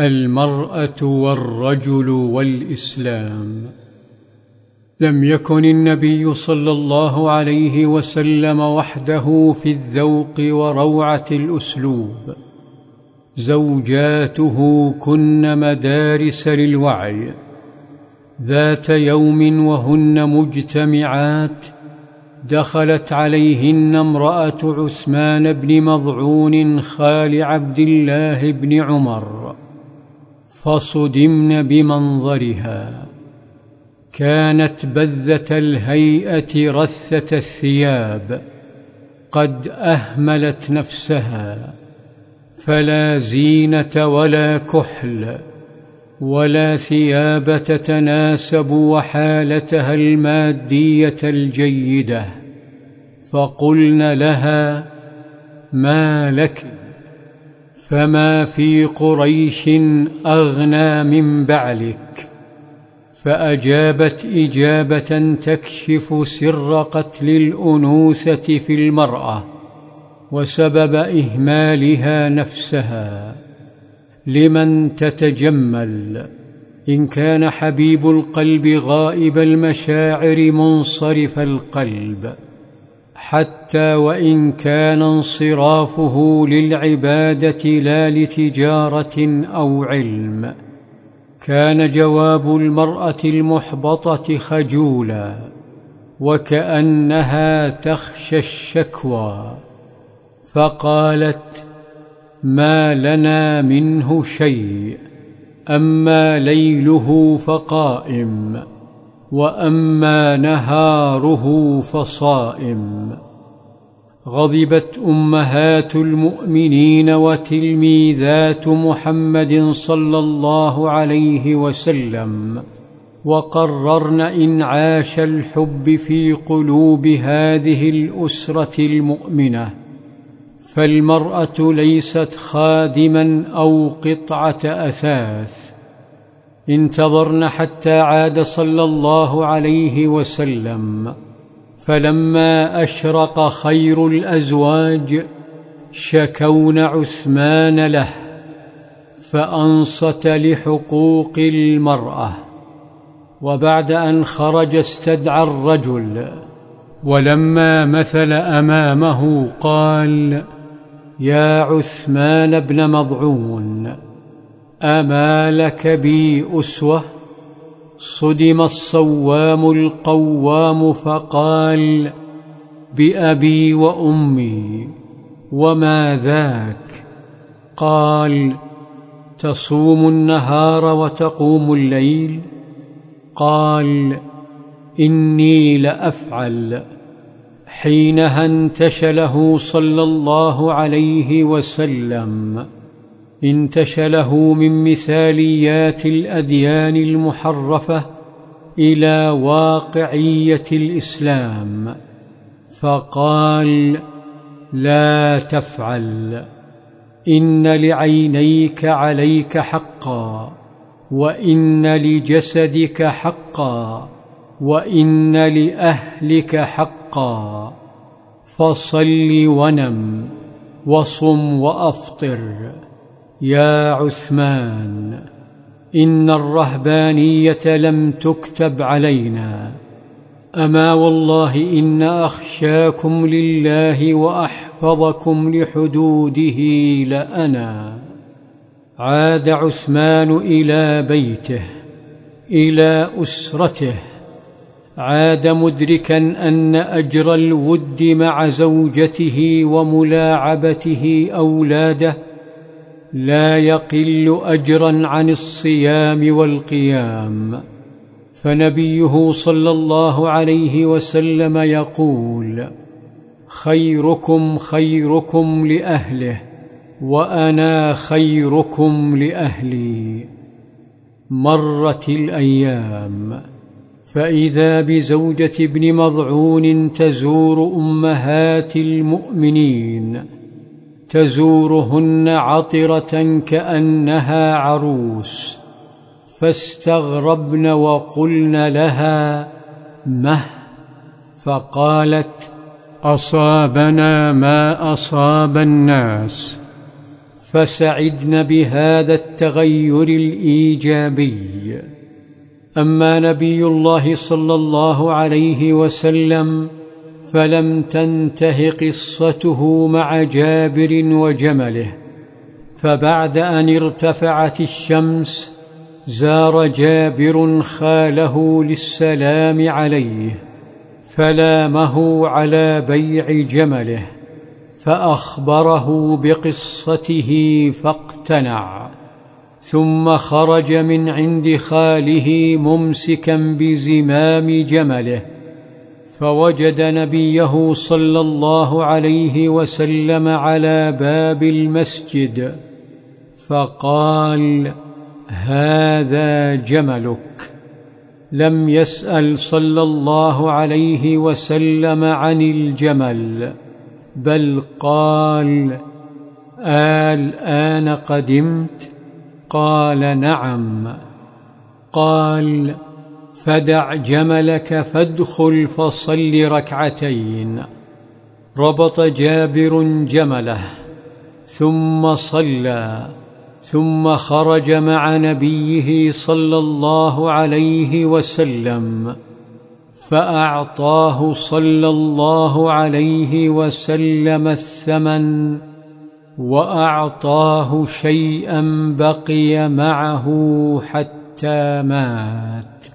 المرأة والرجل والإسلام. لم يكن النبي صلى الله عليه وسلم وحده في الذوق وروعة الأسلوب. زوجاته كن مدارس للوعي. ذات يوم وهن مجتمعات دخلت عليهن امرأة عثمان بن مضعون خال عبد الله بن عمر. فصدمن بمنظرها. كانت بذة الهيئة رثة الثياب. قد أهملت نفسها. فلا زينة ولا كحل. ولا ثياب تتناسب وحالتها المادية الجيدة. فقلن لها ما لك فما في قريش أغنى من بعلك. فأجابت إجابة تكشف سر قتل الأنوثة في المرأة وسبب إهمالها نفسها. لمن تتجمل؟ إن كان حبيب القلب غائب المشاعر منصرف القلب. حتى وإن كان انصرافه للعبادة لا لتجارة أو علم كان جواب المرأة المحبطة خجولا وكأنها تخشى الشكوى. فقالت ما لنا منه شيء أما ليله فقائم. وأما نهاره فصائم. غضبت أمهات المؤمنين وتلميذات محمد صلى الله عليه وسلم وقررن انعاش الحب في قلوب هذه الأسرة المؤمنة فالمرأة ليست خادما أو قطعة أثاث. انتظرن حتى عاد صلى الله عليه وسلم. فلما أشرق خير الأزواج شكون عثمان له فأنصت لحقوق المرأة. وبعد أن خرج استدعى الرجل ولما مثل أمامه قال يا عثمان بن مضعون أما لك بي أسوة صدم الصوام القوام فقال بأبي وأمي وما ذاك؟ قال تصوم النهار وتقوم الليل؟ قال إني لأفعل. حينها انتشله صلى الله عليه وسلم. انتشله من مثاليات الأديان المحرفة إلى واقعية الإسلام فقال لا تفعل إن لعينيك عليك حقا وإن لجسدك حقا وإن لأهلك حقا فصل ونم وصم وأفطر يا عثمان إن الرهبانية لم تكتب علينا. أما والله إن أخشاكم لله وأحفظكم لحدوده لأنا. عاد عثمان إلى بيته إلى أسرته. عاد مدركا أن أجر الود مع زوجته وملاعبته أولاده. لا يقل أجرا عن الصيام والقيام. فنبيه صلى الله عليه وسلم يقول خيركم خيركم لأهله وأنا خيركم لأهلي. مرت الأيام فإذا بزوجة ابن مضعون تزور أمهات المؤمنين تزورهن عطرة كأنها عروس فاستغربن وقلن لها مه! فقالت أصابنا ما أصاب الناس. فسعدن بهذا التغير الإيجابي. أما نبي الله صلى الله عليه وسلم فلم تنته قصته مع جابر وجمله فبعد أن ارتفعت الشمس زار جابر خاله للسلام عليه فلامه على بيع جمله فأخبره بقصته فاقتنع ثم خرج من عند خاله ممسكا بزمام جمله فوجد نبيه صلى الله عليه وسلم على باب المسجد فقال هذا جملك. لم يسأل صلى الله عليه وسلم عن الجمل بل قال الآن قدمت؟ قال نعم. قال فدع جملك فادخل فصل ركعتين. ربط جابر جمله ثم صلى ثم خرج مع نبيه صلى الله عليه وسلم فأعطاه صلى الله عليه وسلم الثمن وأعطاه شيئا بقي معه حتى مات.